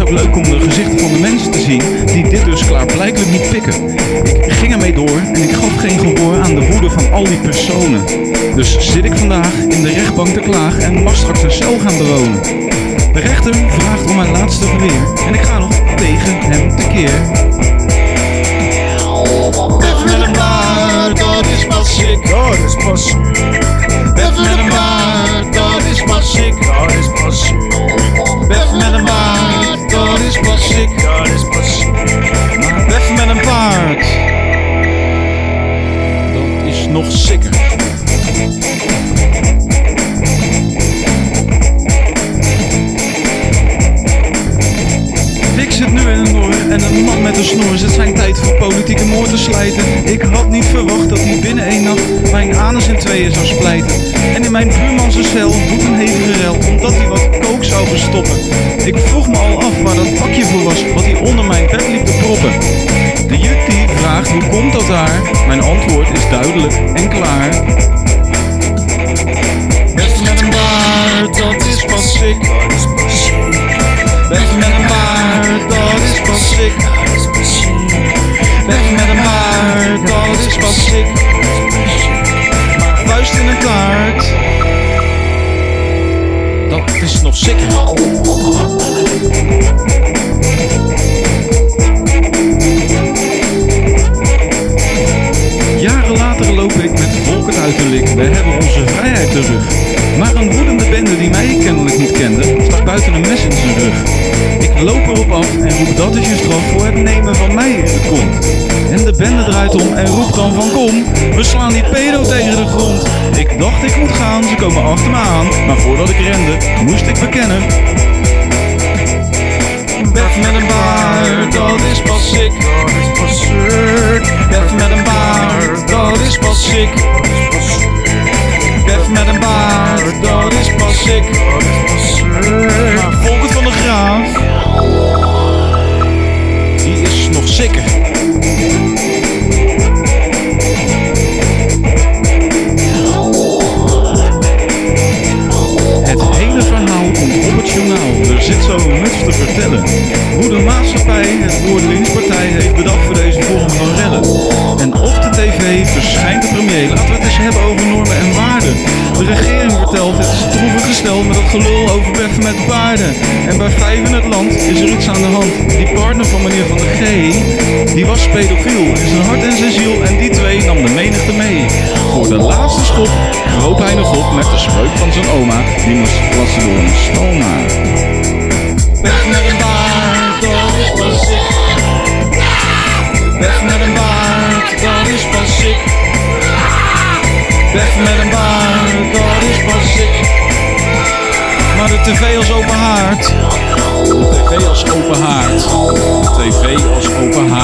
ook leuk om de gezichten van de mensen te zien die dit dus klaarblijkelijk niet pikken. Ik ging ermee door en ik gaf geen gehoor aan de woede van al die personen. Dus zit ik vandaag in de rechtbank te klagen en mag straks een cel gaan bewonen. De rechter vraagt om mijn laatste verweer en ik ga nog tegen hem tekeer. Een snor zit zijn tijd voor politieke moord te slijten. Ik had niet verwacht dat hij binnen één nacht mijn anus in tweeën zou splijten. En in mijn buurman zijn cel doet een hevige rel omdat hij wat kook zou verstoppen. Ik vroeg me al af waar dat pakje voor was wat hij onder mijn bed liep te proppen. De juk die vraagt hoe komt dat daar? Mijn antwoord is duidelijk en klaar. Sick, sick. Maar vuist in een taart, dat is nog sicker. Jaren later loop ik met volk uit de lik. We hebben onze vrijheid terug. Maar een woedende bende die mij kennelijk niet kende, stak buiten een mes in zijn rug. Ik loop erop af en roep dat is je straf voor het nemen van mij in de kont. En de bende draait om en roept dan van kom, we slaan die pedo tegen de grond. Ik dacht ik moet gaan, ze komen achter me aan. Maar voordat ik rende, moest ik bekennen. Bef met een baard, dat is pas sick, is pas. Bef met een baard, dat is pas sick. Bef met een baard, dat is pas sick, dat is pas van de Graaf, die is nog sicker. Hoe de maatschappij het woord linkspartij heeft bedacht voor deze vorm van rellen. En op de tv verschijnt de premier. Laten we het eens hebben over normen en waarden. De regering vertelt het is droevig gesteld met dat gelul over beffen met paarden. En bij vijf in het land is er iets aan de hand. Die partner van meneer Van der G, die was pedofiel in zijn hart en zijn ziel. En die twee nam de menigte mee. Voor de laatste schop kroop hij nog op met de spreuk van zijn oma. Die moest plassen door een stoma. Bef met een baard, dat is pas sick. Bef met een baard, dat is pas sick. Maar. De tv als open haard. De tv als open haard. De tv als open haard.